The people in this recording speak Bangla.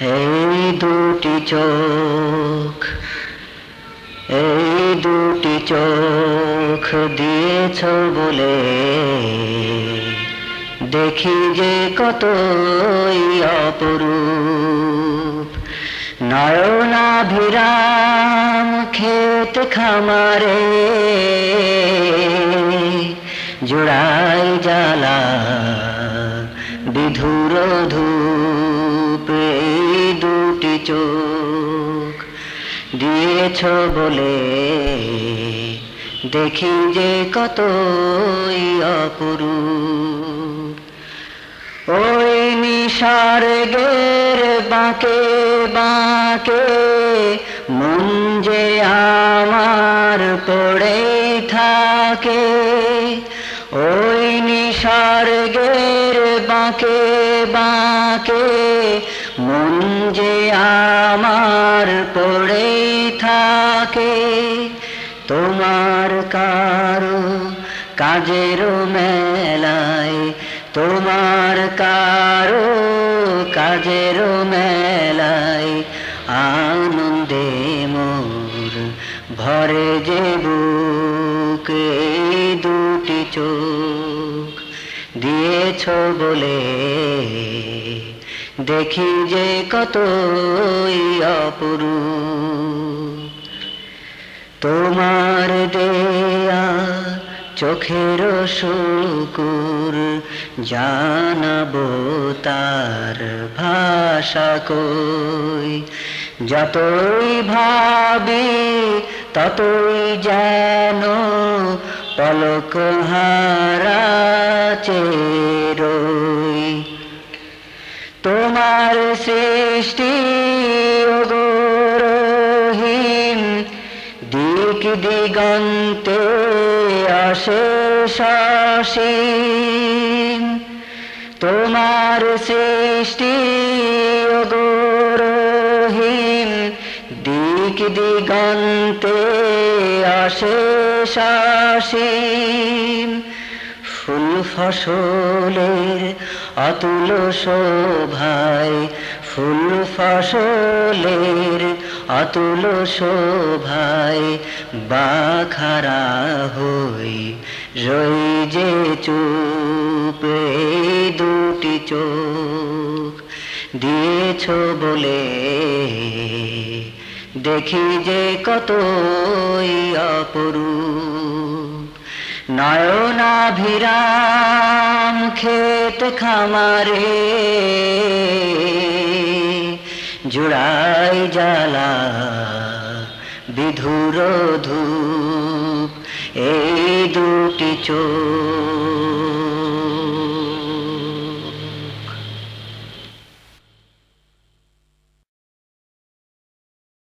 এই দুটি চোখ, এই দুটি চোখ দিয়েছ বলে দেখি যে কতই অপরূপ। নয়নাভিরাম ক্ষেত খামারে জোড়াই জ্বালা বিধুর দুটি চোখ দিয়েছ বলে দেখি যে কতই অপরূপ। ওই নিশার গের বাঁকে বাঁকে মন যে আমার পড়ে থাকে। ওই নিশার গের বাঁকে বাঁকে যে আমার পড়ে থাকে, তোমার কারও কাজের মেলায়, তোমার কারও কাজের মেলায় আনন্দে মোর ভরে যে বুক দুটি চোখ দিয়েছ বলে দেখি যে অপরূপ। তোমার দেয়া চোখের শুকুর, জানাব তার ভাষা কই। যতই ভাবি, ততই যেন পলক হারা চেরই তোমার সৃষ্টি ওগরহীন দিক দিগন্তে অশেষ অসীম তোমার সৃষ্টি ওগরহীন দিক দিগন্তে অশেষ অসীম ফুল ফসলের অতুল শোভায়, ফুল ফসলের অতুল শোভায়, বাখারা হই রই যে চুপ দুটি চোখ দিয়েছ বলে দেখি যে কতই অপরূপ। নয়নাভিরাম ক্ষেত খামারে জুড়াই জ্বালা বিধুর ধূপ এই দুটি চোখ